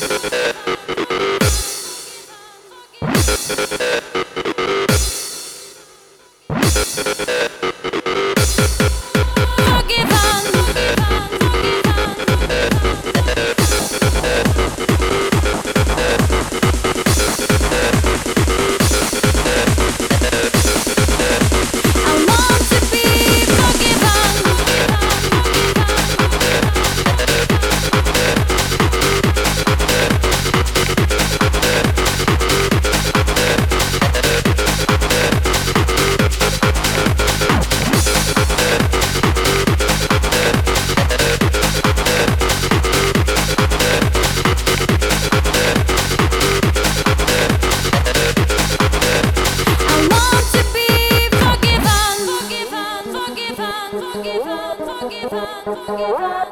Thank you. Don't give up, don't.